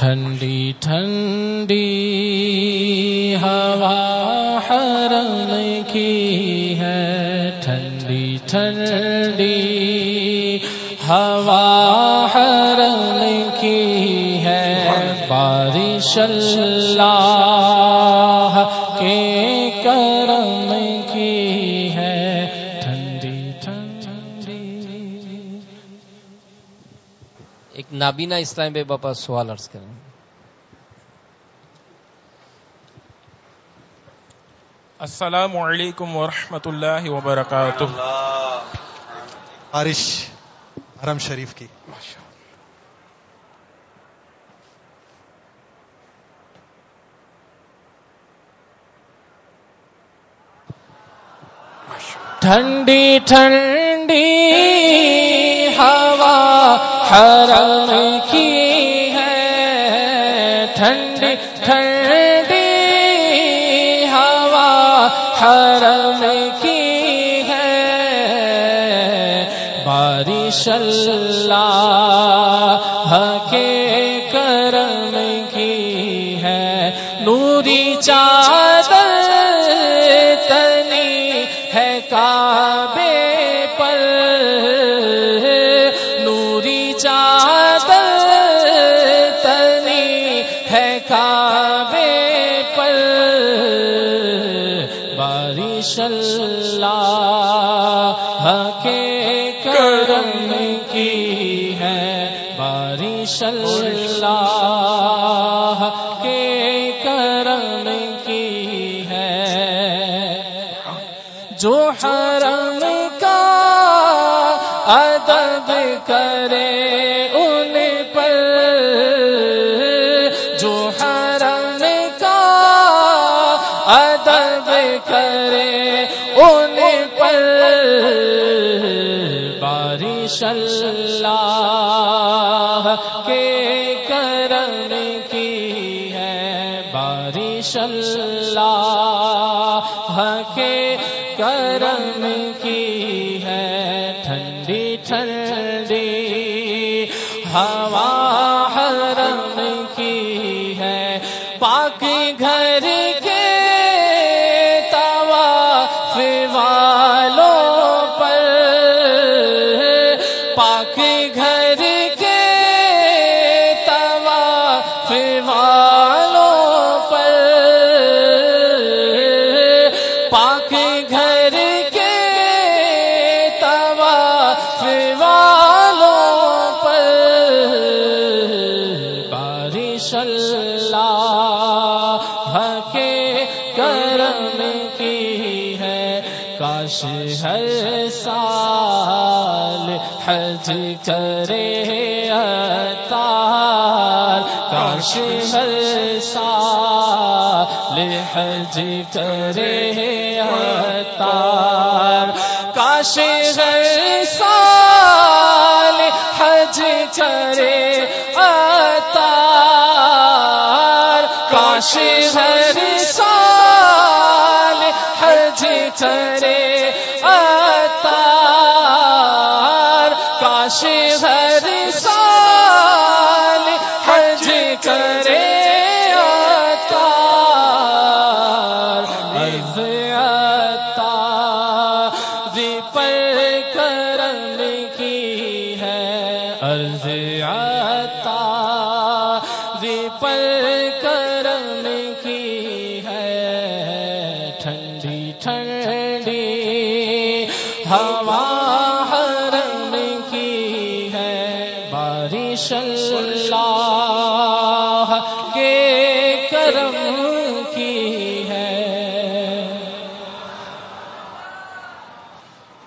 ٹھنڈی ٹھنڈی ہوا حرم کی ہے۔ ٹھنڈی ٹھنڈی ہوا حرم کی ہے۔ بارش اللہ نابینا اسلام بے باپا سوال عرض کریں۔ السلام علیکم ورحمۃ اللہ وبرکاتہ۔ بارش حرم شریف کی۔ ٹھنڈی ٹھنڈی ہوا حرم کی ہے ٹھنڈی ٹھنڈی ہوا حرم کی ہے۔ بارش اللہ کے کرم کی ہے۔ نوری چادر تنی ہے کعبے پر۔ کعبے پر بارش اللہ کے کرم کی ہے۔ بارش اللہ کے کرم کی ہے۔ جو حرم کا ادب ادب کرے ان پر بارش اللہ کے کرم کی ہے بارش اللہ کے کرم کی ہے ٹھنڈی ٹھنڈی ہوا طواف والوں پر۔ پاک گھر کے طواف والوں پر۔ بارش اللہ کے کرم کی ہے۔ کاش ہر سال حج کرے۔ کاش ہر سال حج کرے تار کاش ہر سال حج کرے عرض پر کرم کی ہے عرض عطار پر کرم کی ہے ٹھنڈی ٹھنڈی ہوا حرم کی ہے۔ بارش اللہ کے کرم